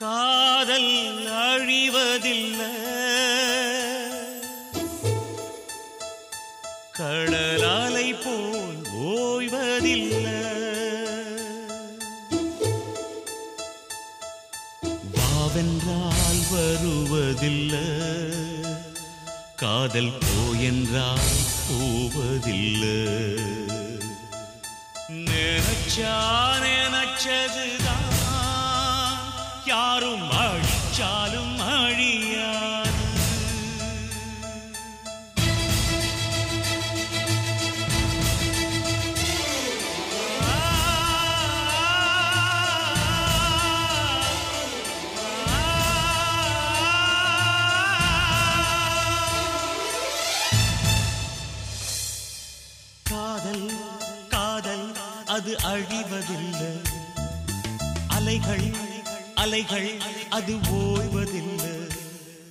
காதல் அழிவதில்லை. கடலாலை போல் ஓய்வதில்லை. பாவென்றால் வருவதில்லை. காதல் போயென்றால் போவதில்லை. நினைச்சா அழிவதில்லை. அலைகள் அலைகள் அது ஓய்வதில்லை.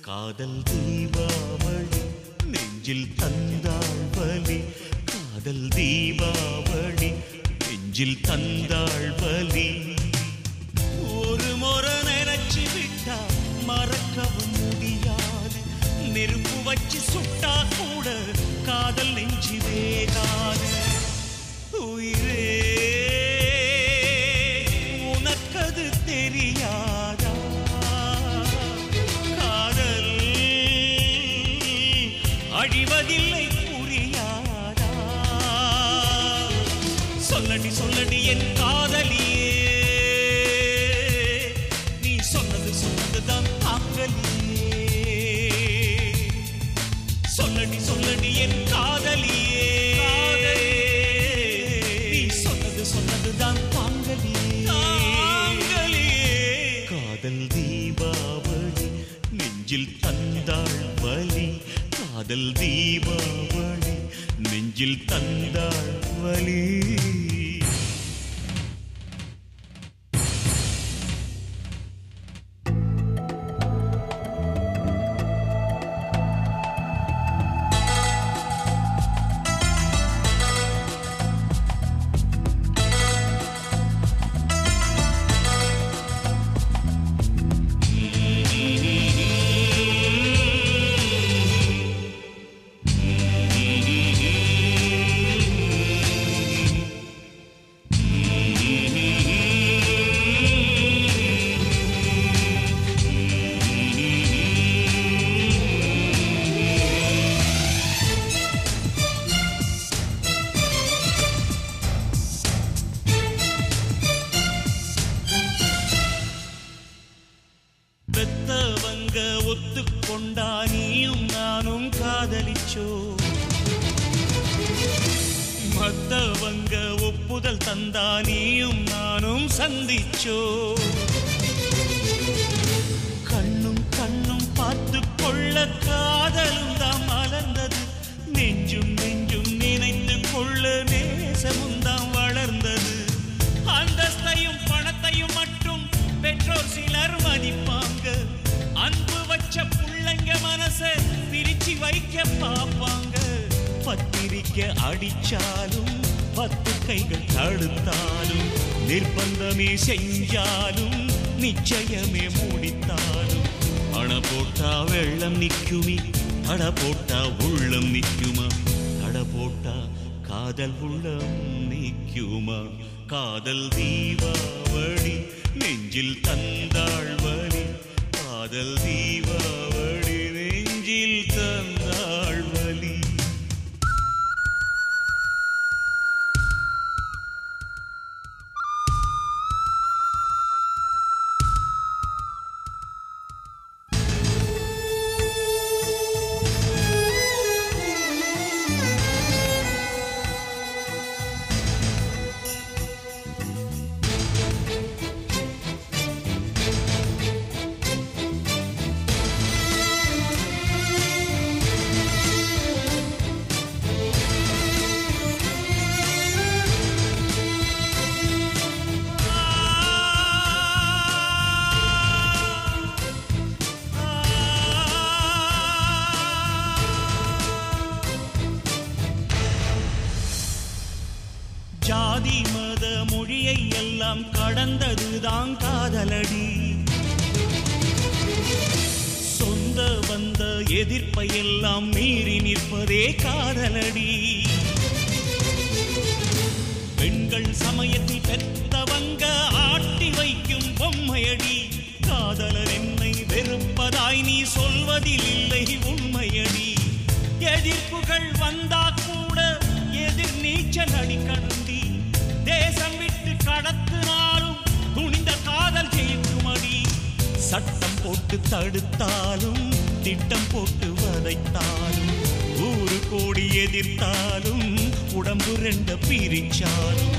காதல் தீபாவளி நெஞ்சில் தந்தாள் பலி. காதல் தீபாவளி நெஞ்சில் தந்தாள் பலி. ஒரு முறை நினைச்சு விட்டா மறக்கவும் முடியாது. நெருப்பு வச்சு சுட்டாக்கும் தெரியாதா? காதல் அழிவதில்லை புரியாதா? சொல்லடி சொல்லடி என் காதலி காதல் தீபாவளி நெஞ்சில் தந்தாள் வலி. ஒப்புதல் தந்தா நீயும் நானும் சந்திச்சோ. கண்ணும் கண்ணும் பார்த்து கொள்ள காதலும் தான் மலர்ந்தது. நெஞ்சும் நெஞ்சும் நினைத்து கொள்ள நேசமும் தான் வளர்ந்தது. அந்தஸ்தையும் பணத்தையும் மட்டும் பெற்றோர் சிலர் மதிப்பாங்க. அன்பு வச்ச பிள்ளைங்க மனச பிரிச்சு வைக்க பார்ப்பாங்க. பத்திரிக்க அடிச்சாலும் பத்து கைகள் தடுத்தாலும் நிர்பந்தமே செஞ்சாலும் நிச்சயமே முடித்தாலும். அண போட்டா வெள்ளம் நிக்குமே தட போட்டா உள்ளம் நிற்குமா? தட போட்டா காதல் உள்ளம் நிற்குமா? காதல் தீபாவளி சாதி மத மொழியை எல்லாம் கடந்ததுதான் காதலடி. சொந்த வந்த எதிர்ப்பை எல்லாம் மீறி நிற்பதே காதலடி. பெண்கள் சமயத்தில் பெற்றவங்க ஆட்டி சட்டம் போட்டு தடுத்தாலும் திட்டம் போட்டு வதைத்தாலும் ஊரு கோடி எதிர்த்தாலும் உடம்பு ரெண்ட பிரிச்சாலும்.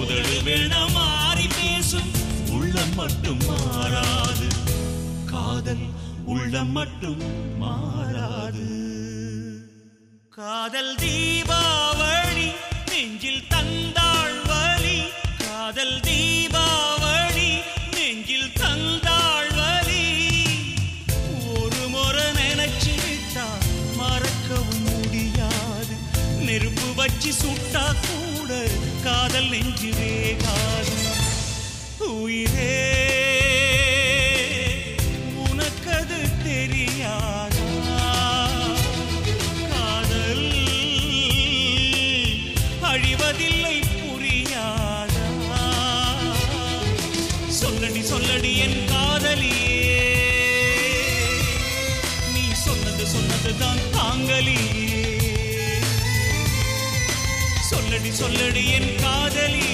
உதடு வேண மாறி பேசும் உள்ளம் மட்டும் மாறாது. காதல் உள்ளம் மட்டும் மாறாது. காதல் தீ நெருப்பு வச்சு சுட்டா கூட காதல் நெஞ்சு வேகாது உயிரே. உனக்கது தெரியாதா? காதல் அழிவதில்லை புரியாதா? சொல்லடி சொல்லடி என் காதலியே. நீ சொன்னது சொன்னதுதான் தாங்கலியே சொல்லடி சொல்லடி என் காதலி.